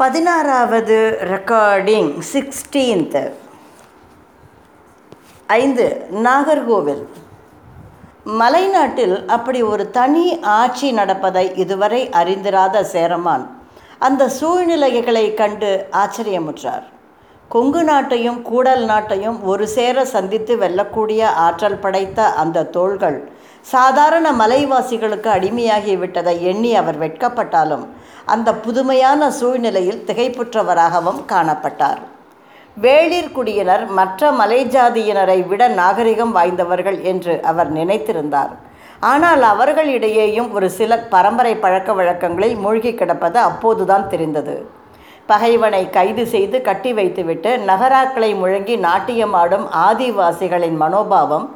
பதினாறாவது recording sixteenth ஐந்து நாகர்கோவில். மலைநாட்டில் அப்படி ஒரு தனி ஆட்சி நடப்பதை இதுவரை அறிந்திராத சேரமான் அந்த சூழ்நிலைகளை கண்டு ஆச்சரியமுற்றார். கொங்கு நாட்டையும் கூடல் நாட்டையும் ஒரு சேர சந்தித்து வெல்லக்கூடிய ஆற்றல் படைத்த அந்த தோள்கள் சாதாரண மலைவாசிகளுக்கு அடிமையாகிவிட்டதை எண்ணி அவர் வெட்கப்பட்டாலும் அந்த புதுமையான சூழ்நிலையில் திகைப்புற்றவராகவும் காணப்பட்டார். வேளிர் குடியினர் மற்ற மலை ஜாதியினரை விட நாகரிகம் வாய்ந்தவர்கள் என்று அவர் நினைத்திருந்தார். ஆனால் அவர்களிடையேயும் ஒரு சில பரம்பரை பழக்க வழக்கங்களில் மூழ்கி கிடப்பது அப்போதுதான் தெரிந்தது. பகைவனை கைது செய்து கட்டி வைத்துவிட்டு நகராக்களை முழங்கி நாட்டியமாடும் ஆதிவாசிகளின் மனோபாவம்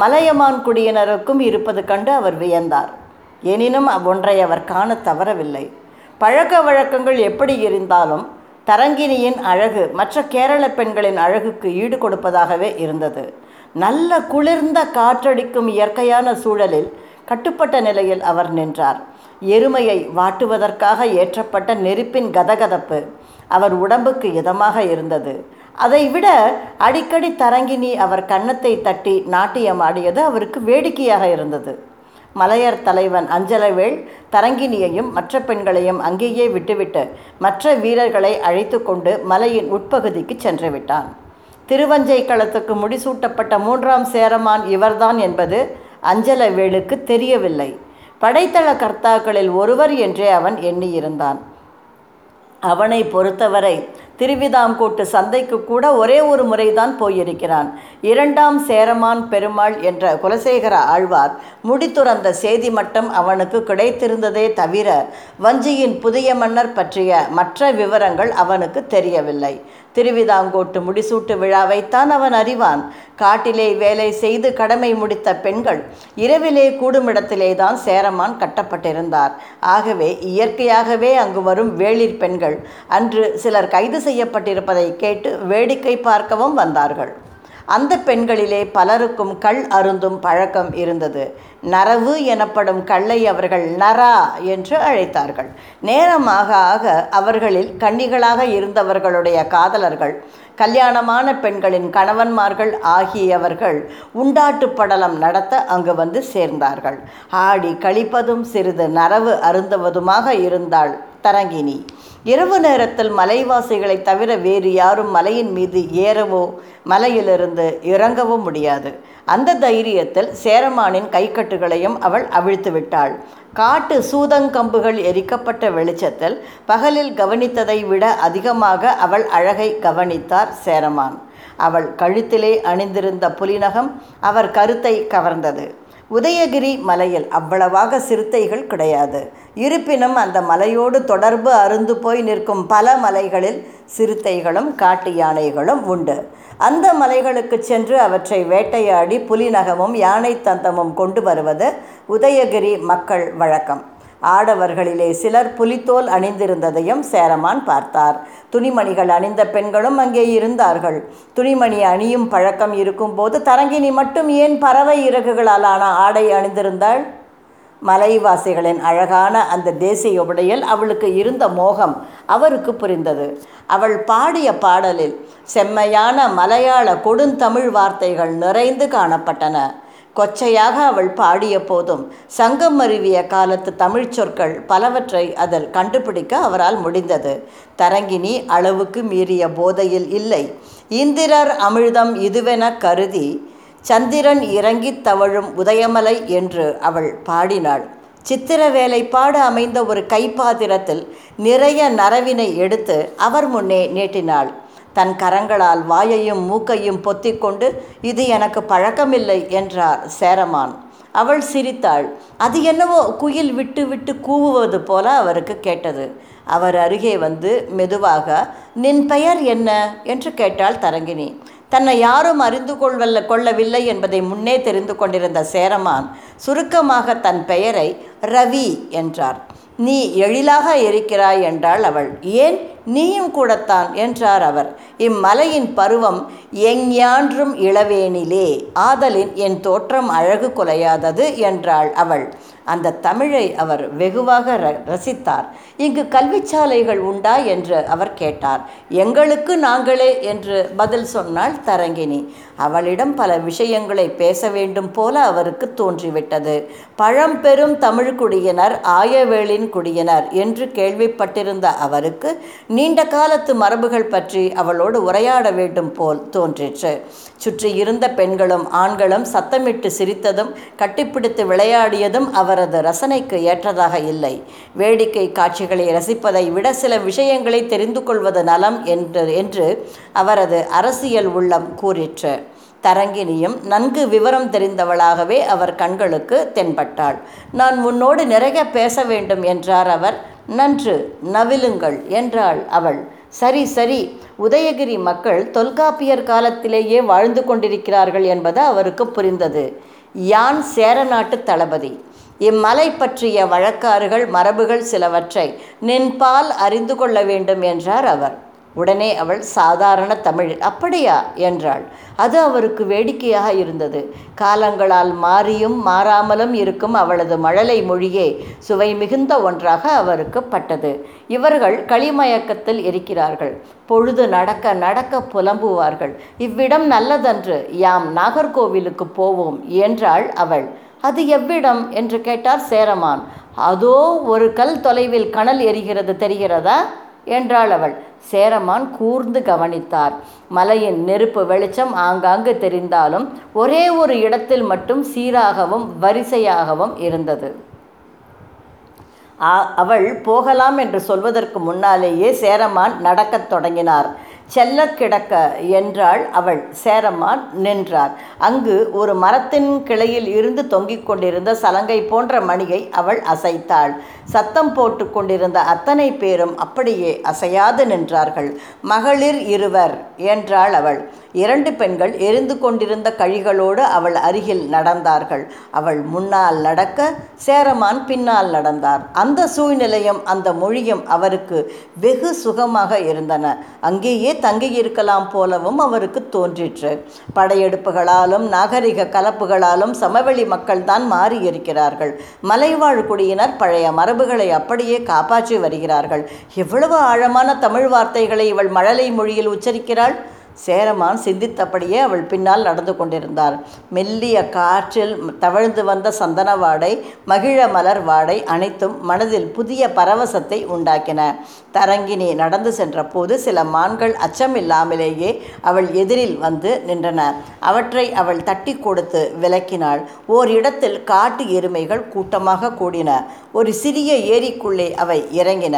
மலையமான் குடியினருக்கும் இருப்பது கண்டு அவர் வியந்தார். எனினும் ஒன்றை அவர் காண தவறவில்லை. பழக்க வழக்கங்கள் எப்படி இருந்தாலும் தரங்கினியின் அழகு மற்ற கேரள பெண்களின் அழகுக்கு ஈடு கொடுப்பதாகவே இருந்தது. நல்ல குளிர்ந்த காற்றடிக்கும் இயற்கையான சூழலில் கட்டுப்பட்ட நிலையில் அவர் நின்றார். எருமையை வாட்டுவதற்காக ஏற்றப்பட்ட நெருப்பின் கதகதப்பு அவர் உடம்புக்கு இதமாக இருந்தது. அதைவிட அடிக்கடி தரங்கினி அவர் கன்னத்தை தட்டி நாட்டியமாடியது அவருக்கு வேடிக்கையாக இருந்தது. மலையர் தலைவன் அஞ்சலவேள் தரங்கினியையும் மற்ற பெண்களையும் அங்கேயே விட்டுவிட்டு மற்ற வீரர்களை அழைத்து கொண்டு மலையின் உட்பகுதிக்கு சென்று விட்டான். திருவஞ்சை களத்துக்கு முடிசூட்டப்பட்ட மூன்றாம் சேரமான் இவர்தான் என்பது அஞ்சலவேளுக்கு தெரியவில்லை. படைத்தள கர்த்தாக்களில் ஒருவர் என்றே அவன் எண்ணியிருந்தான். அவனை பொறுத்தவரை திருவிதாங்கோட்டு சந்தைக்கு கூட ஒரே ஒரு முறைதான் போயிருக்கிறான். இரண்டாம் சேரமான் பெருமாள் என்ற குலசேகர ஆழ்வார் முடித்துறந்த செய்தி மட்டும் அவனுக்கு கிடைத்திருந்ததே தவிர வஞ்சியின் புதிய மன்னர் பற்றிய மற்ற விவரங்கள் அவனுக்கு தெரியவில்லை. திருவிதாங்கோட்டு முடிசூட்டு விழாவைத்தான் அவன் அறிவான். காட்டிலே வேலை செய்து கடமை முடித்த பெண்கள் இரவிலே கூடுமிடத்திலே தான் சேரமான் கட்டப்பட்டிருந்தார். ஆகவே இயற்கையாகவே அங்கு வரும் வேளிர் பெண்கள் அன்று சிலர் கைது செய்யப்பட்டிருப்பதை கேட்டு வேடிக்கை பார்க்கவும் வந்தார்கள். அந்த பெண்களிலே பலருக்கும் கள் அருந்தும் பழக்கம் இருந்தது. நரவு எனப்படும் கல்லை அவர்கள் நரா என்று அழைத்தார்கள். நேரமாக ஆக அவர்களில் கன்னிகளாக இருந்தவர்களுடைய காதலர்கள் கல்யாணமான பெண்களின் கணவன்மார்கள் ஆகியவர்கள் உண்டாட்டு படலம் நடத்த அங்கு வந்து சேர்ந்தார்கள். ஆடி கழிப்பதும் சிறிது நரவு அருந்துவதுமாக இருந்தாள் தரங்கினி. இரவு நேரத்தில் மலைவாசிகளை தவிர வேறு யாரும் மலையின் மீது ஏறவோ மலையிலிருந்து இறங்கவும் முடியாது. அந்த தைரியத்தில் சேரமானின் கைக்கட்டுகளையும் அவள் அவிழ்த்து விட்டாள். காட்டு சூதங்கம்புகள் எரிக்கப்பட்ட வெளிச்சத்தில் பகலில் கவனித்ததை விட அதிகமாக அவள் அழகை கவனித்தார் சேரமான். அவள் கழுத்திலே அணிந்திருந்த புலிநகம் அவர் கருத்தை கவர்ந்தது. உதயகிரி மலையில் அவ்வளவாக சிறுத்தைகள் கிடையாது. இருப்பினும் அந்த மலையோடு தொடர்பு அருந்து போய் நிற்கும் பல மலைகளில் சிறுத்தைகளும் காட்டு யானைகளும் உண்டு. அந்த மலைகளுக்கு சென்று அவற்றை வேட்டையாடி புலிநகமும் யானை தந்தமும் கொண்டு வருவது உதயகிரி மக்கள் வழக்கம். ஆடவர்களிலே சிலர் புலித்தோல் அணிந்திருந்ததையும் சேரமான் பார்த்தார். துணிமணிகள் அணிந்த பெண்களும் அங்கே இருந்தார்கள். துணிமணி அணியும் பழக்கம் இருக்கும்போது தரங்கினி மட்டும் ஏன் பறவை இறகுகளாலான ஆடை அணிந்திருந்தாள்? மலைவாசிகளின் அழகான அந்த தேசிய உடையில் அவளுக்கு இருந்த மோகம் அவருக்கு புரிந்தது. அவள் பாடிய பாடலில் செம்மையான மலையாள கொடுந்தமிழ் வார்த்தைகள் நிறைந்து காணப்பட்டன. கொச்சையாக அவள் பாடிய போதும் சங்கம் அருவிய காலத்து தமிழ் சொற்கள் பலவற்றை அதில் கண்டுபிடிக்க அவரால் முடிந்தது. தரங்கினி அளவுக்கு மீறிய போதையில் இல்லை. இந்திரர் அமிழ்தம் இதுவென கருதி சந்திரன் இறங்கி தவழும் உதயமலை என்று அவள் பாடினாள். சித்திர வேலைப்பாடு அமைந்த ஒரு கைப்பாத்திரத்தில் நிறைய நரவினை எடுத்து அவர் முன்னே நீட்டினாள். தன் கரங்களால் வாயையும் மூக்கையும் பொத்திக்கொண்டு இது எனக்கு பழக்கமில்லை என்றார் சேரமான். அவள் சிரித்தாள். அது என்னவோ குயில் விட்டு விட்டு கூவுவது போல அவருக்கு கேட்டது. அவர் அருகே வந்து மெதுவாக நின் பெயர் என்ன? என்று கேட்டாள் தரங்கினி. தன்னை யாரும் அறிந்து கொள்வல்ல கொள்ளவில்லை என்பதை முன்னே தெரிந்து கொண்டிருந்த சேரமான் சுருக்கமாக தன் பெயரை ரவி என்றார். நீ எழிலாக இருக்கிறாய் என்றாள் அவள். ஏன்? நீயும் கூடத்தான் என்றார் அவர். இம்மலையின் பருவம் எஞ்ஞான்றும் இளவேனிலே. ஆதலின் என் தோற்றம் அழகு குலையாதது என்றாள் அவள். அந்த தமிழை அவர் வெகுவாக ர ரசித்தார். இங்கு கல்விச்சாலைகள் உண்டா என்று அவர் கேட்டார். எங்களுக்கு நாங்களே என்று பதில் சொன்னாள் தரங்கினி. அவளிடம் பல விஷயங்களை பேச வேண்டும் போல அவருக்கு தோன்றிவிட்டது. பழம்பெரும் தமிழ் குடியினர் ஆயவேளின் குடியினர் என்று கேள்விப்பட்டிருந்த அவருக்கு நீண்ட காலத்து மரபுகள் பற்றி அவளோடு உரையாட வேண்டும் போல் தோன்றிற்று. சுற்றி இருந்த பெண்களும் ஆண்களும் சத்தமிட்டு சிரித்ததும் கட்டிப்பிடித்து விளையாடியதும் அவரது ரசனைக்கு ஏற்றதாக இல்லை. வேடிக்கை காட்சிகளை ரசிப்பதை விட சில விஷயங்களை தெரிந்து கொள்வது நலம் என்று என்று அவரது அரசியல் உள்ளம் கூறிற்று. தரங்கினியும் நன்கு விவரம் தெரிந்தவளாகவே அவர் கண்களுக்கு தென்பட்டாள். நான் உன்னோடு நிறைய பேச வேண்டும் என்றார் அவர். நன்று நவிலுங்கள் என்றாள் அவள். சரி சரி உதயகிரி மக்கள் தொல்காப்பியர் காலத்திலேயே வாழ்ந்து கொண்டிருக்கிறார்கள் என்பது அவருக்கு புரிந்தது. யான் சேரநாட்டு தளபதி. இம்மலை பற்றிய வழக்காறுகள் மரபுகள் சிலவற்றை நின்பால் அறிந்து கொள்ள வேண்டும் என்றார் அவர். உடனே அவள் சாதாரண தமிழ். அப்படியா? என்றாள். அது அவருக்கு வேடிக்கையாக இருந்தது. காலங்களால் மாறியும் மாறாமலும் இருக்கும் அவளது மழலை மொழியே சுவை மிகுந்த ஒன்றாக அவருக்கு பட்டது. இவர்கள் களிமயக்கத்தில் இருக்கிறார்கள். பொழுது நடக்க நடக்க புலம்புவார்கள். இவ்விடம் நல்லதன்று. யாம் நாகர்கோவிலுக்கு போவோம் என்றாள் அவள். அது எவ்விடம்? என்று கேட்டார் சேரமான். அதோ ஒரு கல் தொலைவில் கனல் எரிகிறது தெரிகிறதா? என்றாள் அவள். சேரமான் கூர்ந்து கவனித்தார். மலையின் நெருப்பு வெளிச்சம் ஆங்காங்கு தெரிந்தாலும் ஒரே ஒரு இடத்தில் மட்டும் சீராகவும் வரிசையாகவும் இருந்தது. அவள் போகலாம் என்று சொல்வதற்கு முன்னாலேயே சேரமான் நடக்கத் தொடங்கினார். செல்ல கிடக்க என்றாள் அவள். சேரமான் நின்றார். அங்கு ஒரு மரத்தின் கிளையில் இருந்து தொங்கிக் கொண்டிருந்த சலங்கை போன்ற மணியை அவள் அசைத்தாள். சத்தம் போட்டு கொண்டிருந்த அத்தனை பேரும் அப்படியே அசையாது நின்றார்கள். மகளிர் இருவர் என்றாள் அவள். இரண்டு பெண்கள் எரிந்து கொண்டிருந்த கழிகளோடு அவள் அருகில் நடந்தார்கள். அவள் முன்னால் நடக்க சேரமான் பின்னால் நடந்தார். அந்த சூழ்நிலையும் அந்த மொழியும் அவருக்கு வெகு சுகமாக இருந்தன. அங்கேயே தங்கியிருக்கலாம் போலவும் அவருக்கு தோன்றிற்று. படையெடுப்புகளாலும் நாகரிக கலப்புகளாலும் சமவெளி மக்கள்தான் மாறியிருக்கிறார்கள். மலைவாழ் குடியினர் பழைய மரபுகளை அப்படியே காப்பாற்றி வருகிறார்கள். எவ்வளவு ஆழமான தமிழ் வார்த்தைகளை இவள் மழலை மொழியில் உச்சரிக்கிறாள்? சேரமான் சிந்தித்தபடியே அவள் பின்னால் நடந்து கொண்டிருந்தார். மெல்லிய காற்றில் தவழ்ந்து வந்த சந்தன வாடை மகிழ மலர் வாடை அனைத்தும் மனதில் புதிய பரவசத்தை உண்டாக்கின. தரங்கினி நடந்து சென்றபோது சில மான்கள் அச்சமில்லாமலேயே அவள் எதிரில் வந்து நின்றன. அவற்றை அவள் தட்டி கொடுத்து விலக்கினாள். ஓர் இடத்தில் காட்டு எருமைகள் கூட்டமாக கூடின. ஒரு சிறிய ஏரிக்குள்ளே அவை இறங்கின.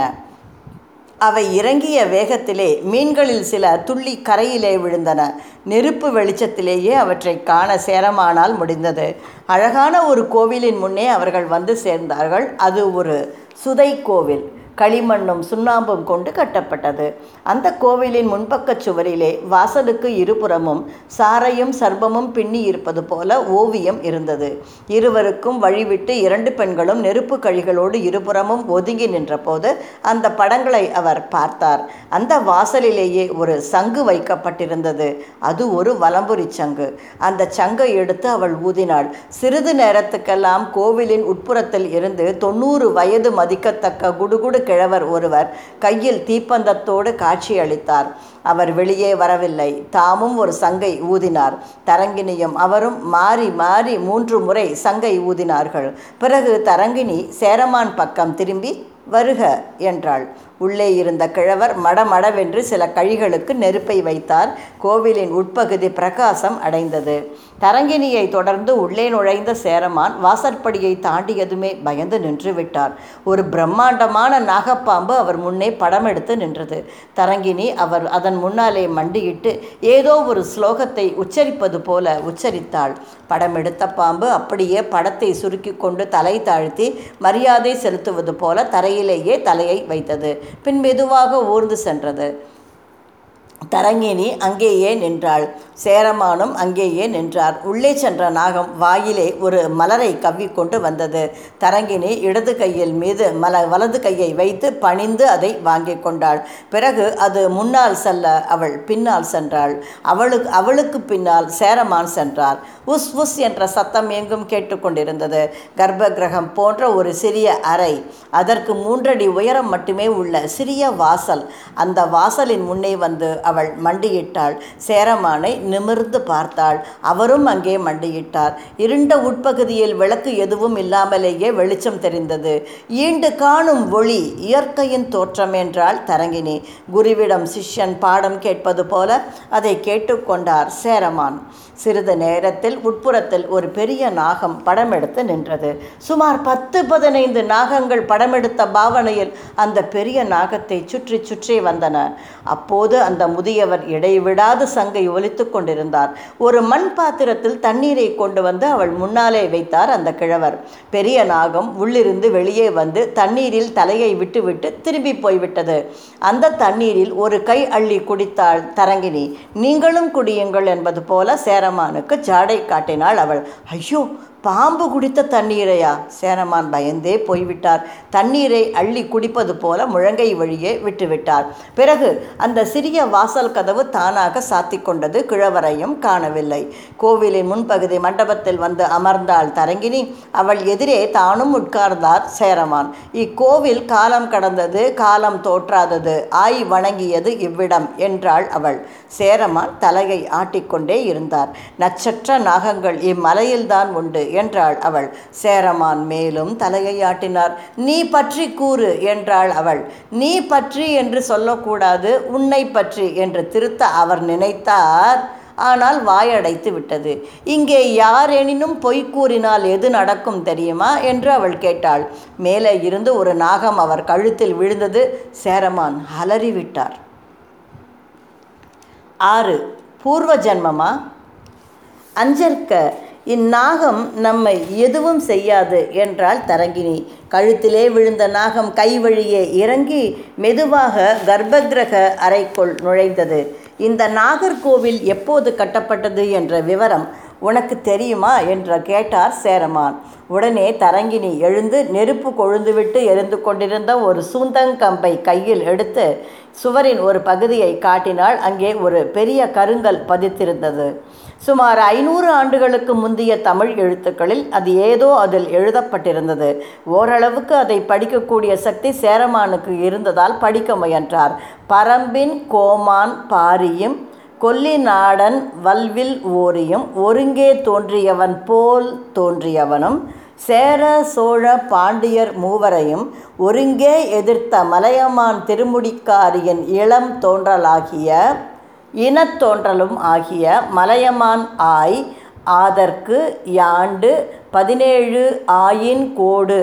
அவை இறங்கிய வேகத்திலே மீன்களில் சில துள்ளி கரையிலே விழுந்தன. நெருப்பு வெளிச்சத்திலேயே அவற்றை காண சேரமானால் முடிந்தது. அழகான ஒரு கோவிலின் முன்னே அவர்கள் வந்து சேர்ந்தார்கள். அது ஒரு சுதை கோவில். களிமண்ணும் சுண்ணாம்பும் கொண்டு கட்டப்பட்டது. அந்த கோவிலின் முன்பக்கச் சுவரிலே வாசலுக்கு இருபுறமும் சாரையும் சர்பமும் பின்னி இருப்பது போல ஓவியம் இருந்தது. இருவருக்கும் வழிவிட்டு இரண்டு பெண்களும் நெருப்பு கழிகளோடு இருபுறமும் ஒதுங்கி நின்றபோது அந்த படங்களை அவர் பார்த்தார். அந்த வாசலிலேயே ஒரு சங்கு வைக்கப்பட்டிருந்தது. அது ஒரு வலம்புரி சங்கு. அந்த சங்கை எடுத்து அவள் ஊதினாள். சிறிது நேரத்துக்கெல்லாம் கோவிலின் உட்புறத்தில் இருந்து தொண்ணூறு வயது மதிக்கத்தக்க குடுகுடு கிழவர் ஒருவர் கையில் தீப்பந்தத்தோடு காட்சியளித்தார். அவர் வெளியே வரவில்லை. தாமும் ஒரு சங்கை ஊதினார். தரங்கினியும் அவரும் மாறி மாறி மூன்று முறை சங்கை ஊதினார்கள். பிறகு தரங்கினி சேரமான் பக்கம் திரும்பி வருக என்றாள். உள்ளே இருந்த கிழவர் மடமடவென்று சில கழிகளுக்கு நெருப்பை வைத்தார். கோவிலின் உட்பகுதி பிரகாசம் அடைந்தது. தரங்கினியை தொடர்ந்து உள்ளே நுழைந்த சேரமான் வாசற்படியை தாண்டியதுமே பயந்து நின்று விட்டார். ஒரு பிரம்மாண்டமான நாகப்பாம்பு அவர் முன்னே படம் எடுத்து நின்றது. தரங்கினி அவர் அதன் முன்னாலே மண்டியிட்டு ஏதோ ஒரு ஸ்லோகத்தை உச்சரிப்பது போல உச்சரித்தாள். படம் எடுத்த பாம்பு அப்படியே படத்தை சுருக்கி கொண்டு தலை தாழ்த்தி மரியாதை செலுத்துவது போல தலையிலேயே தலையை வைத்தது. பின் மெதுவாக ஊர்ந்து சென்றது. தரங்கினி அங்கேயே நின்றாள். சேரமானும் அங்கேயே நின்றார். உள்ளே சென்ற நாகம் வாயிலே ஒரு மலரை கவ்விக்கொண்டு வந்தது. தரங்கினி இடது கையில் மீது மல வலது கையை வைத்து பணிந்து அதை வாங்கி கொண்டாள். பிறகு அது முன்னால் செல்ல அவள் பின்னால் சென்றாள். அவளுக்கு அவளுக்கு பின்னால் சேரமான் சென்றார். உஸ் உஸ் என்ற சத்தம் எங்கும் கேட்டுக்கொண்டிருந்தது கர்ப்ப கிரகம் போன்ற ஒரு சிறிய அறை. அதற்கு மூன்றடி உயரம் மட்டுமே உள்ள சிறிய வாசல். அந்த வாசலின் முன்னே வந்து அவள் மண்டியிட்டாள். சேரமானை நிமிர்ந்து பார்த்தாள். அவரும் அங்கே மண்டியிட்டார். இருண்ட உட்பகுதியில் விளக்கு எதுவும் இல்லாமலேயே வெளிச்சம் தெரிந்தது. ஈண்டு காணும் ஒளி இயற்கையின் தோற்றம் என்றால் தரங்கினி. குருவிடம் சிஷ்யன் பாடம் கேட்பது போல அதை கேட்டுக்கொண்டார் சேரமான். சிறிது நேரத்தில் உட்புறத்தில் ஒரு பெரிய நாகம் படம் எடுத்து நின்றது. சுமார் பத்து பதினைந்து நாகங்கள் படமெடுத்த பாவனையில் அந்த பெரிய நாகத்தை சுற்றி சுற்றி வந்தன. அப்போது அந்த முதியவர் இடைவிடாது சங்கை ஒலித்து கொண்டிருந்தார். ஒரு மண் பாத்திரத்தில் தண்ணீரை கொண்டு வந்து அவள் முன்னாலே வைத்தார் அந்த கிழவர். பெரிய நாகம் உள்ளிருந்து வெளியே வந்து தண்ணீரில் தலையை விட்டுவிட்டு திரும்பி போய்விட்டது. அந்த தண்ணீரில் ஒரு கை அள்ளி குடித்தாள் தரங்கினி. நீங்களும் குடியுங்கள் என்பது போல சேர சேரமானுக்கு ஜாடை காட்டினாள் அவள். ஐயோ பாம்பு குடித்த தண்ணீரையா? சேரமான் பயந்தே போய்விட்டார். தண்ணீரை அள்ளி குடிப்பது போல முழங்கை வழியே விட்டுவிட்டார். பிறகு அந்த சிறிய வாசல் கதவு தானாக சாத்தி கொண்டது கிழவரையும் காணவில்லை. கோவிலின் முன்பகுதி மண்டபத்தில் வந்து அமர்ந்தாள் தரங்கினி அவள் எதிரே தானும் உட்கார்ந்தார் சேரமான். இக்கோவில் காலம் கடந்தது காலம் தோற்றாதது ஆய் வணங்கியது இவ்விடம் என்றாள் அவள். சேரமான் தலையை ஆட்டிக்கொண்டே இருந்தார். நட்சற்ற நாகங்கள் இம்மலையில்தான் உண்டு. என்றாள் அவள். சேரமான் மேலும் தலையை ஆட்டினார் நீ பற்றி கூறு என்றாள் அவள். நீ பற்றி என்று சொல்லக்கூடாது உன்னை பற்றி என்று திருத்த அவர் நினைத்தார். ஆனால் வாயடைத்து விட்டது. இங்கே யாரெனினும் பொய் கூறினால் எது நடக்கும் தெரியுமா? என்று அவள் கேட்டாள். மேலே இருந்து ஒரு நாகம் அவர் கழுத்தில் விழுந்தது. சேரமான் அலறிவிட்டார். ஆறு. பூர்வ ஜன்மமா? அஞ்சற்க இந்நாகம் நம்மை எதுவும் செய்யாது என்றாள் தரங்கினி. கழுத்திலே விழுந்த நாகம் கை வழியே இறங்கி மெதுவாக கர்ப்பகிரக அறைக்குள் நுழைந்தது. இந்த நாகர்கோவில் எப்போது கட்டப்பட்டது என்ற விவரம் உனக்கு தெரியுமா? என்று கேட்டார் சேரமான். உடனே தரங்கினி எழுந்து நெருப்பு கொழுந்துவிட்டு எரிந்து கொண்டிருந்த ஒரு சூந்தங்கம்பை கையில் எடுத்து சுவரின் ஒரு பகுதியை காட்டினால் அங்கே ஒரு பெரிய கருங்கல் பதித்திருந்தது. சுமார் ஐநூறு ஆண்டுகளுக்கு முந்தைய தமிழ் எழுத்துக்களில் அது ஏதோ அதில் எழுதப்பட்டிருந்தது. ஓரளவுக்கு அதை படிக்கக்கூடிய சக்தி சேரமானுக்கு இருந்ததால் படிக்க முயன்றார். பரம்பின் கோமான் பாரியும் கொல்லி நாடன் வல்வில் ஓரியும் ஒருங்கே தோன்றியவன் போல் தோன்றியவனும் சேர சோழ பாண்டியர் மூவரையும் ஒருங்கே எதிர்த்த மலையமான் திருமுடிக்காரியின் இளம் தோன்றலாகிய இனத்தோன்றலும் ஆகிய மலையமான் ஆய் ஆதற்கு யாண்டு பதினேழு ஆயின் கோடு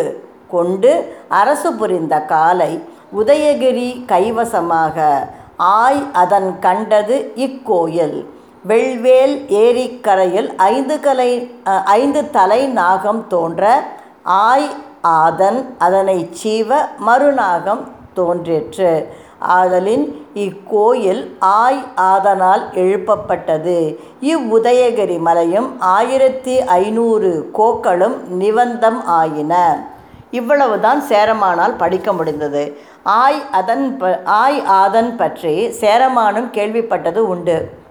கொண்டு அரசு புரிந்த காலை உதயகிரி கைவசமாக. ஆய் அதன் கண்டது இக்கோயில். வெள்வேல் ஏரிக்கரையில் ஐந்து கலை ஐந்து தலை நாகம் தோன்ற ஆய் ஆதன் அதனை சீவ மறுநாகம் தோன்றிற்று. ஆதலின் இக்கோயில் ஆய் ஆதனால் எழுப்பப்பட்டது. இவ்வுதயகிரி மலையும் ஆயிரத்தி ஐநூறு கோக்களும் நிவந்தம் ஆயின. இவ்வளவுதான் சேரமானால் படிக்க முடிந்தது. ஆய் அதன் ப ஆய் ஆதன் பற்றி சேரமானும் கேள்விப்பட்டது உண்டு.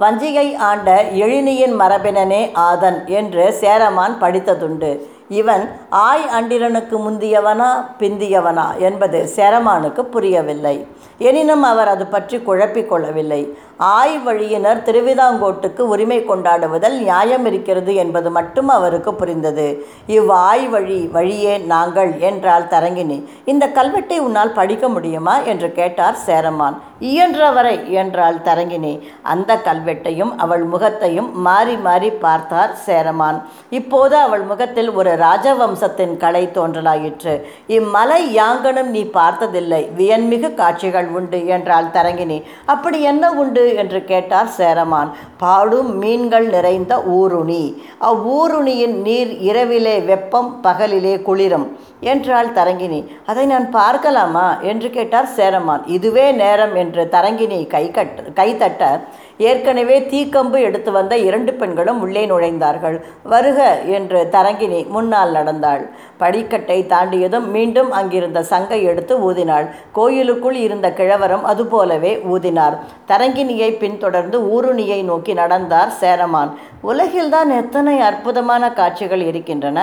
வஞ்சிகை ஆண்ட எழினியின் மரபினனே ஆதன் என்று சேரமான் படித்ததுண்டு. இவன் ஆய் அண்டிரனுக்கு முந்தியவனா பிந்தியவனா என்பது சேரமானுக்கு புரியவில்லை. எனினும் அவர் அது பற்றி குழப்பிக் கொள்ளவில்லை. ஆய் வழியினர் திருவிதாங்கோட்டுக்கு உரிமை கொண்டாடுவதில் நியாயம் இருக்கிறது என்பது மட்டும் அவருக்கு புரிந்தது. இவ் ஆய் வழி வழியே நாங்கள் என்றால் தரங்கினி. இந்த கல்வெட்டை உன்னால் படிக்க முடியுமா? என்று கேட்டார் சேரமான். இயன்றவரை என்றால் தரங்கினி. அந்த கல்வெட்டையும் அவள் முகத்தையும் மாறி மாறி பார்த்தார் சேரமான். இப்போது அவள் முகத்தில் ஒரு ராஜவம்சத்தின் கலை தோன்றலாயிற்று. இம்மலை யாங்கனும் நீ பார்த்ததில்லை. வியன்மிகு காட்சிகள் உண்டு என்றால் தரங்கினி. அப்படி என்ன உண்டு? என்று கேட்டார் சேரமான். பாடும் மீன்கள் நிறைந்த ஊருணி. அவ்வூருணியின் நீர் இரவிலே வெப்பம் பகலிலே குளிரும் என்றாள் தரங்கினி. அதை நான் பார்க்கலாமா? என்று கேட்டார் சேரமான். இதுவே நேரம் என்று தரங்கினி கை கட்ட கைத்தட்ட ஏற்கனவே தீக்கம்பு எடுத்து வந்த இரண்டு பெண்களும் உள்ளே நுழைந்தார்கள். வருக என்று தரங்கினி முன்னால் நடந்தாள். படிக்கட்டை தாண்டியதும் மீண்டும் அங்கிருந்த சங்கை எடுத்து ஊதினாள். கோயிலுக்குள் இருந்த கிழவரும் அதுபோலவே ஊதினார். தரங்கினியை பின்தொடர்ந்து ஊருணியை நோக்கி நடந்தார் சேரமான். உலகில்தான் எத்தனை அற்புதமான காட்சிகள் இருக்கின்றன.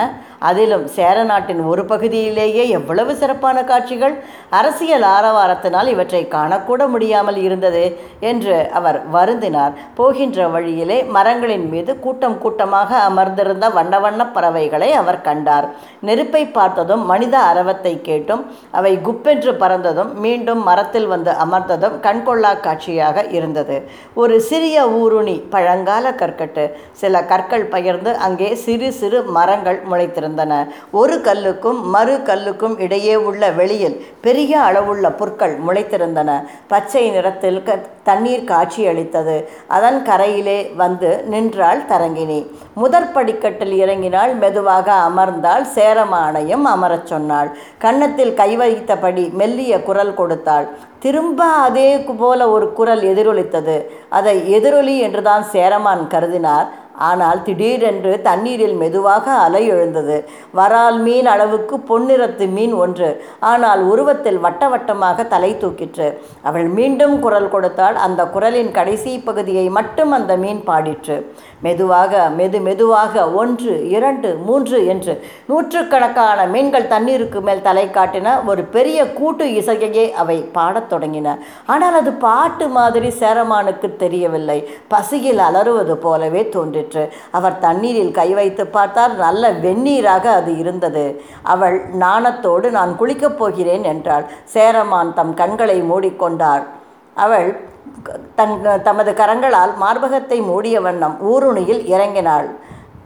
அதிலும் சேர நாட்டின் ஒரு பகுதியிலேயே எவ்வளவு சிறப்பான காட்சிகள். அரசியல் ஆரவாரத்தினால் இவற்றை காணக்கூட முடியாமல் இருந்தது என்று அவர் வருந்தினார். போகின்ற வழியிலே மரங்களின் மீது கூட்டம் கூட்டமாக அமர்ந்திருந்த வண்ண வண்ண பறவைகளை அவர் கண்டார். நெருப்பு பார்த்ததும் மனித அரவத்தை கேட்டும் அவை குப்பென்று பறந்ததும் மீண்டும் மரத்தில் வந்து அமர்ந்ததும் கண்கொள்ளா காட்சியாக இருந்தது. ஒரு சிறிய ஊருணி பழங்கால கற்கட்டு. சில கற்கள் பகிர்ந்து அங்கே சிறு சிறு மரங்கள் முளைத்திருந்தன. ஒரு கல்லுக்கும் மறு கல்லுக்கும் இடையே உள்ள வெளியில் பெரிய அளவுள்ள புற்கள் முளைத்திருந்தன. பச்சை நிறத்தில் தண்ணீர் காட்சியளித்தது அதன் கரையிலே வந்து நின்றாள் தரங்கினி. முதற் படிக்கட்டில் இறங்கினாள் மெதுவாக அமர்ந்தாள் சேரமானையும் அமரச் சொன்னாள். கன்னத்தில் கை வைத்தபடி மெல்லிய குரல் கொடுத்தாள். திரும்ப அதே போல ஒரு குரல் எதிரொலித்தது. அதை எதிரொலி என்றுதான் சேரமான் கருதினார். ஆனால் திடீரென்று தண்ணீரில் மெதுவாக அலை எழுந்தது. வரால் மீன் அளவுக்கு பொன்னிறத்து மீன் ஒன்று. ஆனால் உருவத்தில் வட்ட வட்டமாக தலை தூக்கிற்று. அவள் மீண்டும் குரல் கொடுத்தால் அந்த குரலின் கடைசி பகுதியை மட்டும் அந்த மீன் பாடிற்று. மெதுவாக மெது மெதுவாக ஒன்று இரண்டு மூன்று என்று நூற்றுக்கணக்கான மீன்கள் தண்ணீருக்கு மேல் தலை காட்டின ஒரு பெரிய கூட்டு இசையையே அவை பாடத் தொடங்கின. ஆனால் அது பாட்டு மாதிரி சேரமானுக்கு தெரியவில்லை. பசியில் அலறுவது போலவே தோன்றிற்று. அவர் தண்ணீரில் கை வைத்து பார்த்தால் நல்ல வெந்நீராக அது இருந்தது. அவள் நாணத்தோடு நான் குளிக்கப் போகிறேன் என்றாள். சேரமான் தம் கண்களை மூடிக்கொண்டார். அவள் தன் தமது கரங்களால் மார்பகத்தை மூடிய வண்ணம் ஊருணியில் இறங்கினாள்.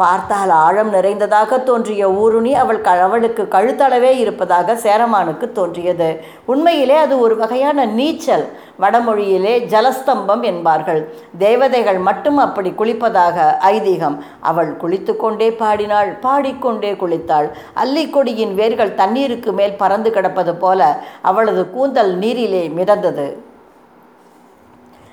பார்த்தால் ஆழம் நிறைந்ததாக தோன்றிய ஊருணி அவள் க அவளுக்கு கழுத்தளவே இருப்பதாக சேரமானுக்கு தோன்றியது. உண்மையிலே அது ஒரு வகையான நீச்சல். வடமொழியிலே ஜலஸ்தம்பம் என்பார்கள். தேவதைகள் மட்டும் அப்படி குளிப்பதாக ஐதீகம். அவள் குளித்து கொண்டே பாடினாள். பாடிக்கொண்டே குளித்தாள். அல்லிக்கொடியின் வேர்கள் தண்ணீருக்கு மேல் பறந்து கிடப்பது போல அவளது கூந்தல் நீரிலே மிதந்தது.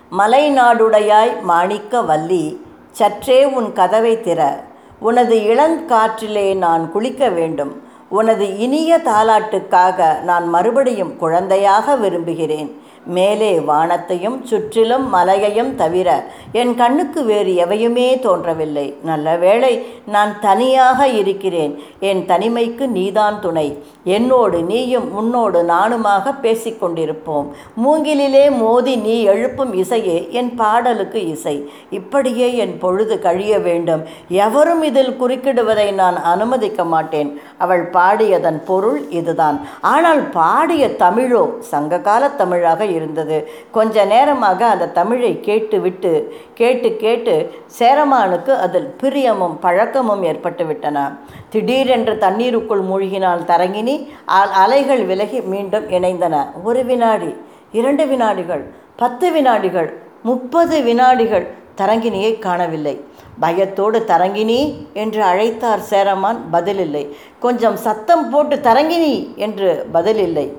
மலை நாடுடையாய் மாணிக்க வள்ளி சற்றே உன் கதவை திற. உனது இளங்காற்றிலே நான் குளிக்க வேண்டும். உனது இனிய தாலாட்டுக்காக நான் மறுபடியும் குழந்தையாக விரும்புகிறேன். மேலே வானத்தையும் சுற்றிலும் மலையையும் தவிர என் கண்ணுக்கு வேறு எவையுமே தோன்றவில்லை. நல்ல வேளை நான் தனியாக இருக்கிறேன். என் தனிமைக்கு நீதான் துணை. என்னோடு நீயும் உன்னோடு நானுமாக பேசிக்கொண்டிருப்போம். மூங்கிலிலே மோதி நீ எழுப்பும் இசையே என் பாடலுக்கு இசை. இப்படியே என் பொழுது கழிய வேண்டும். எவரும் இதில் குறுக்கிடுவதை நான் அனுமதிக்க மாட்டேன். அவள் பாடியதன் பொருள் இதுதான். ஆனால் பாடிய தமிழோ சங்ககால தமிழாக இருந்தது. கொஞ்ச நேரமாக அந்த தமிழை கேட்டுவிட்டு கேட்டு கேட்டு சேரமானுக்கு அதில் பிரியமும் பழக்கமும் ஏற்பட்டுவிட்டன. திடீரென்று தண்ணீருக்குள் மூழ்கினால் தரங்கினி அ- அலைகள் விலகி மீண்டும் இணைந்தன. ஒரு வினாடி இரண்டு வினாடிகள் பத்து வினாடிகள் முப்பது வினாடிகள் தரங்கினியை காணவில்லை. பயத்தோடு தரங்கினி என்று அழைத்தார் சேரமான் பதிலில்லை. கொஞ்சம் சத்தம் போட்டு தரங்கினி என்று பதிலில்லை.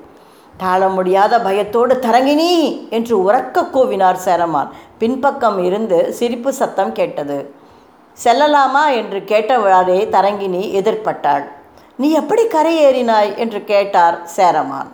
தாழ முடியாத பயத்தோடு தரங்கினி என்று உறக்க கூவினார் சேரமான். பின்பக்கம் இருந்து சிரிப்பு சத்தம் கேட்டது. செல்லலாமா என்று கேட்டவாறே தரங்கினி எதிர்ப்பட்டாள் நீ எப்படி கரையேறினாய் என்று கேட்டார் சேரமான்.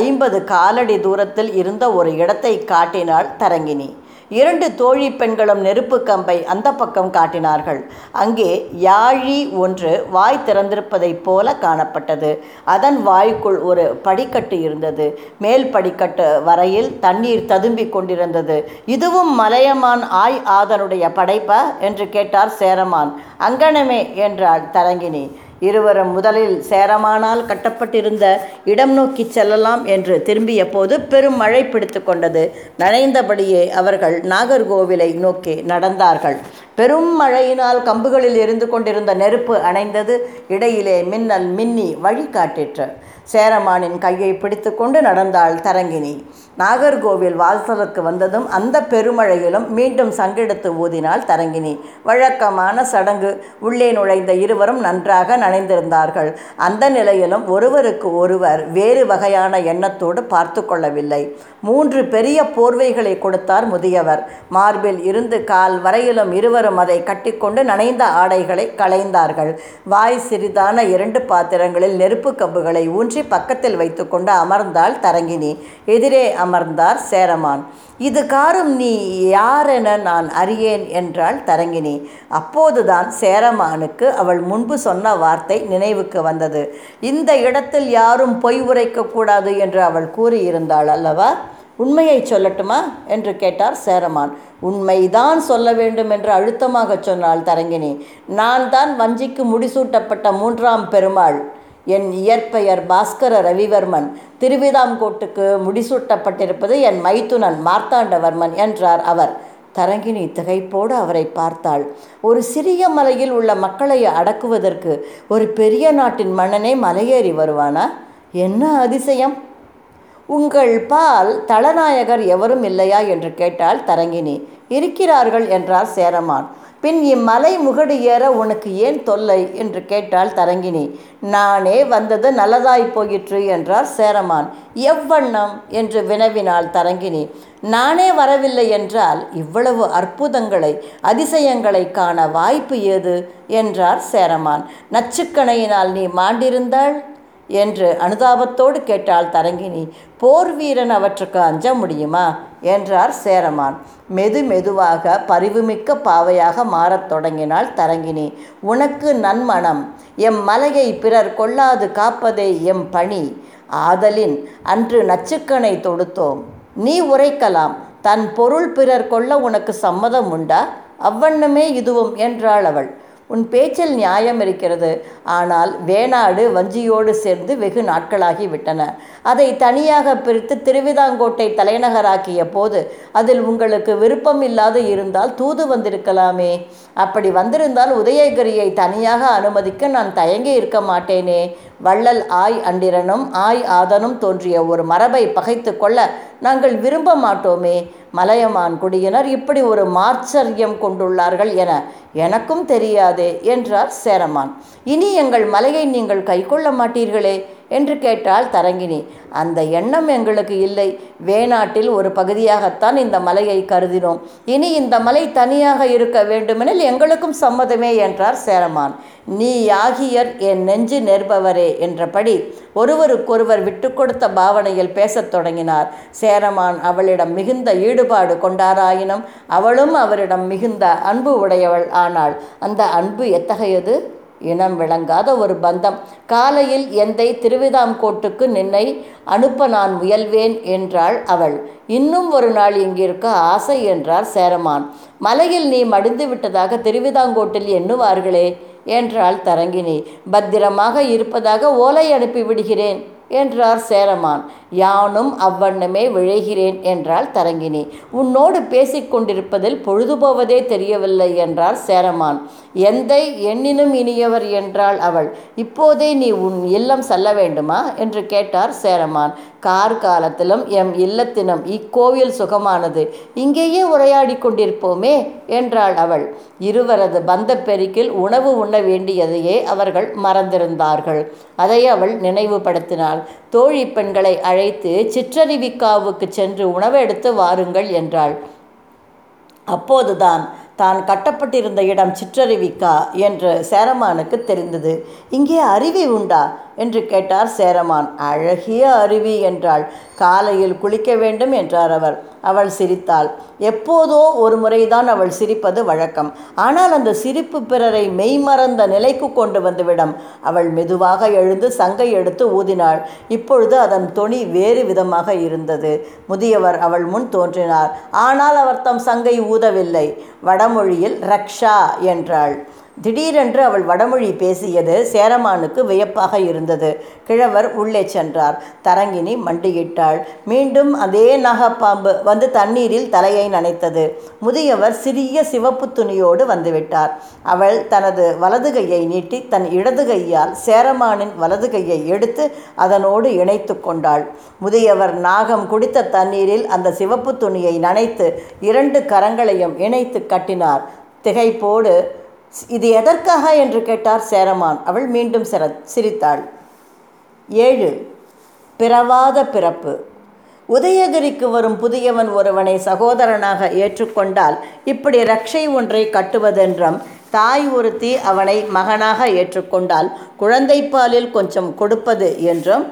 ஐம்பது காலடி தூரத்தில் இருந்த ஒரு இடத்தை காட்டினாள் தரங்கினி இரண்டு தோழி பெண்களும் நெருப்பு கம்பை அந்த பக்கம் காட்டினார்கள். அங்கே யாழி ஒன்று வாய் திறந்திருப்பதைப் போல காணப்பட்டது. அதன் வாய்க்குள் ஒரு படிக்கட்டு இருந்தது. மேல் படிக்கட்டு வரையில் தண்ணீர் ததும்பிக் கொண்டிருந்தது. இதுவும் மலையமான் ஆய் ஆதனுடைய படைப்பா? என்று கேட்டார் சேரமான். அங்கனமே! என்றாள் தரங்கினி. இருவரும் முதலில் சேரமானால் கட்டப்பட்டிருந்த இடம் நோக்கி செல்லலாம் என்று திரும்பிய போது பெரும் மழை பிடித்து கொண்டது. நனைந்தபடியே அவர்கள் நாகர்கோவிலை நோக்கி நடந்தார்கள். பெரும் மழையினால் கம்புகளில் இருந்து கொண்டிருந்த நெருப்பு அணைந்தது. இடையிலே மின்னல் மின்னி வழி காட்டிற்று சேரமானின் கையை பிடித்துக்கொண்டு நடந்தாள் தரங்கினி. நாகர்கோவில் வாசலுக்கு வந்ததும் அந்த பெருமழையிலும் மீண்டும் சங்கெடுத்து ஊதினாள் தரங்கினி. வழக்கமான சடங்கு. உள்ளே நுழைந்த இருவரும் நன்றாக நனைந்திருந்தார்கள். அந்த நிலையிலும் ஒருவருக்கு ஒருவர் வேறு வகையான எண்ணத்தோடு பார்த்து கொள்ளவில்லை. மூன்று பெரிய போர்வைகளை கொடுத்தார் முதியவர். மார்பில் இருந்து கால் வரையிலும் இருவரும் அதை கட்டிக்கொண்டு நனைந்த ஆடைகளை களைந்தார்கள். வாய் சிறிதான இரண்டு பாத்திரங்களில் நெருப்பு கம்புகளை ஊன்றி பக்கத்தில் வைத்துக்கொண்டு அமர்ந்தாள் தரங்கினி. எதிரே அமர்ந்தார் சேரமான். இது காரும் நீ யாரென நான் அறியேன் என்றாள் தரங்கினி. அப்போதுதான் சேரமானுக்கு அவள் முன்பு சொன்ன வார்த்தை நினைவுக்கு வந்தது. இந்த இடத்தில் யாரும் பொய் உரைக்கக்கூடாது என்று அவள் கூறியிருந்தாள் அல்லவா? உண்மையை சொல்லட்டுமா? என்று கேட்டார் சேரமான். உண்மைதான் சொல்ல வேண்டும் என்று அழுத்தமாக சொன்னாள் தரங்கினி. நான் தான் வஞ்சிக்கு முடிசூட்டப்பட்ட மூன்றாம் பெருமாள். என் இயற்பெயர் பாஸ்கர ரவிவர்மன். திருவிதாங்கோட்டுக்கு முடிசூட்டப்பட்டிருப்பது என் மைத்துனன் மார்த்தாண்டவர்மன் என்றார் அவர். தரங்கினி திகைப்போடு அவரை பார்த்தாள். ஒரு சிறிய மலையில் உள்ள மக்களை அடக்குவதற்கு ஒரு பெரிய நாட்டின் மன்னனே மலையேறி வருவானா? என்ன அதிசயம்? உங்கள் பால் தளநாயகர் எவரும் இல்லையா? என்று கேட்டாள் தரங்கினி. இருக்கிறார்கள் என்றார் சேரமான். பின் இம்மலை முகடு ஏற உனக்கு ஏன் தொல்லை? என்று கேட்டாள் தரங்கினி. நானே வந்தது நல்லதாய் போயிற்று என்றார் சேரமான். எவ்வண்ணம்? என்று வினவினாள் தரங்கினி. நானே வரவில்லை என்றால் இவ்வளவு அற்புதங்களை அதிசயங்களை காண வாய்ப்பு ஏது? என்றார் சேரமான். நச்சுக்கணையினால் நீ மாண்டிருந்தாள்? என்று அனுதாபத்தோடு கேட்டாள் தரங்கினி. போர் வீரன் அவற்றுக்கு அஞ்ச முடியுமா? என்றார் சேரமான். மெது மெதுவாக பரிவுமிக்க பாவையாக மாறத் தொடங்கினாள் தரங்கினி. உனக்கு நன்மணம். எம் மலையை பிறர் கொள்ளாது காப்பதே எம் பணி. ஆதலின் அன்று நச்சுக்கனை தொடுத்தோம். நீ உரைக்கலாம். தன் பொருள் பிறர் கொள்ள உனக்கு சம்மதம் உண்டா? அவ்வண்ணமே இதுவும் என்றாள் அவள். உன் பேச்சில் நியாயம் இருக்கிறது. ஆனால் வேணாடு வஞ்சியோடு சேர்ந்து வெகு நாட்களாகி விட்டன. அதை தனியாக பிரித்து திருவிதாங்கோட்டை தலைநகராக்கிய போது அதில் உங்களுக்கு விருப்பம் இல்லாது இருந்தால் தூது வந்திருக்கலாமே. அப்படி வந்திருந்தால் உதயகிரியை தனியாக அனுமதிக்க நான் தயங்கி இருக்க மாட்டேனே. வள்ளல் ஆய் அண்டிரனும் ஆய் ஆதனும் தோன்றிய ஒரு மரபை பகைத்து கொள்ள நாங்கள் விரும்ப மாட்டோமே. மலையமான் குடியினர் இப்படி ஒரு மார்ச்சரியம் கொண்டுள்ளார்கள் என எனக்கும் தெரியாதே என்றார் சேரமான். இனி எங்கள் மலையை நீங்கள் கைக்கொள்ள மாட்டீர்களே. என்று கேட்டாள் தரங்கினி. அந்த எண்ணம் எங்களுக்கு இல்லை. வேணாட்டில் ஒரு பகுதியாகத்தான் இந்த மலையை கருதினோம். இனி இந்த மலை தனியாக இருக்க வேண்டுமெனில் எங்களுக்கும் சம்மதமே என்றார் சேரமான். நீ யாகியர் என் நெஞ்சு நேர்பவரே என்றபடி ஒருவருக்கொருவர் விட்டு கொடுத்த பாவனையில் பேசத் தொடங்கினார். சேரமான் அவளிடம் மிகுந்த ஈடுபாடு கொண்டாராயினும் அவளும் அவரிடம் மிகுந்த அன்பு உடையவள் ஆனாள். அந்த அன்பு எத்தகையது? இனம் விளங்காத ஒரு பந்தம். காலையில் எந்தை திருவிதாங்கோட்டுக்கு நின்னை அனுப்ப நான் முயல்வேன் என்றாள் அவள். இன்னும் ஒரு நாள் இங்கிருக்க ஆசை என்றார் சேரமான். மலையில் நீ மடிந்து விட்டதாக திருவிதாங்கோட்டில் எண்ணுவார்களே என்றாள் தரங்கினி. பத்திரமாக இருப்பதாக ஓலை அனுப்பி விடுகிறேன் என்றார் சேரமான். யானும் அவ்வண்ணமே விழைகிறேன் என்றாள் தரங்கினி. உன்னோடு பேசிக்கொண்டிருப்பதில் பொழுதுபோவதே தெரியவில்லை என்றார் சேரமான். எந்தை எண்ணினும் இனியவர் என்றாள் அவள். இப்போதே நீ உன் இல்லம் செல்ல வேண்டுமா? என்று கேட்டார் சேரமான். கார் காலத்திலும் எம் இல்லத்தினம் இக்கோவில் சுகமானது. இங்கேயே உரையாடி கொண்டிருப்போமே என்றாள் அவள். இருவரது பந்த பெருக்கில் உணவு உண்ண வேண்டியதையே அவர்கள் மறந்திருந்தார்கள். அதை அவள் நினைவுபடுத்தினாள். தோழி பெண்களை அழைத்து சிற்றறிவிக்காவுக்கு சென்று உணவு எடுத்து வாருங்கள் என்றாள். அப்போதுதான் தான் கட்டப்பட்டிருந்த இடம் சிற்றருவிக்கா என்று சேரமானுக்கு தெரிந்தது. இங்கே அருவி உண்டா? என்று கேட்டார் சேரமான். அழகிய அருவி என்றாள். காலையில் குளிக்க வேண்டும் என்றார் அவர். அவள் சிரித்தாள். எப்போதோ ஒரு முறைதான் அவள் சிரிப்பது வழக்கம். ஆனால் அந்த சிரிப்பு பிறரை மெய்மறந்த நிலைக்கு கொண்டு வந்துவிடும். அவள் மெதுவாக எழுந்து சங்கை எடுத்து ஊதினாள். இப்பொழுது அதன் தொனி வேறு விதமாக இருந்தது. முதியவர் அவள் முன் தோன்றினார். ஆனால் அவர் தம் சங்கை ஊதவில்லை. வடமொழியில் ரக்ஷா என்றாள். திடீரென்று அவள் வடமொழி பேசியது சேரமானுக்கு வியப்பாக இருந்தது. கிழவர் உள்ளே சென்றார். தரங்கினி மண்டியிட்டாள். மீண்டும் அதே நாகப்பாம்பு வந்து தண்ணீரில் தலையை நனைத்தது. முதியவர் சிறிய சிவப்பு துணியோடு வந்துவிட்டார். அவள் தனது வலது கையை நீட்டி தன் இடது கையால் சேரமானின் வலது கையை எடுத்து அதனோடு இணைத்து கொண்டாள். முதியவர் நாகம் குடித்த தண்ணீரில் அந்த சிவப்பு துணியை நனைத்து இரண்டு கரங்களையும் இணைத்து கட்டினார். திகைப்போடு இது எதற்காக என்று கேட்டார் சேரமான். அவள் மீண்டும் சிர சிரித்தாள். ஏழு பிறவாத பிறப்பு. உதயகிரிக்கு வரும் புதியவன் ஒருவனை சகோதரனாக ஏற்றுக்கொண்டால் இப்படி ரக்ஷை ஒன்றை கட்டுவதென்றும் தாய் ஒருத்தி அவனை மகனாக ஏற்றுக்கொண்டால் குழந்தைப்பாலில் கொஞ்சம் கொடுப்பது என்றும்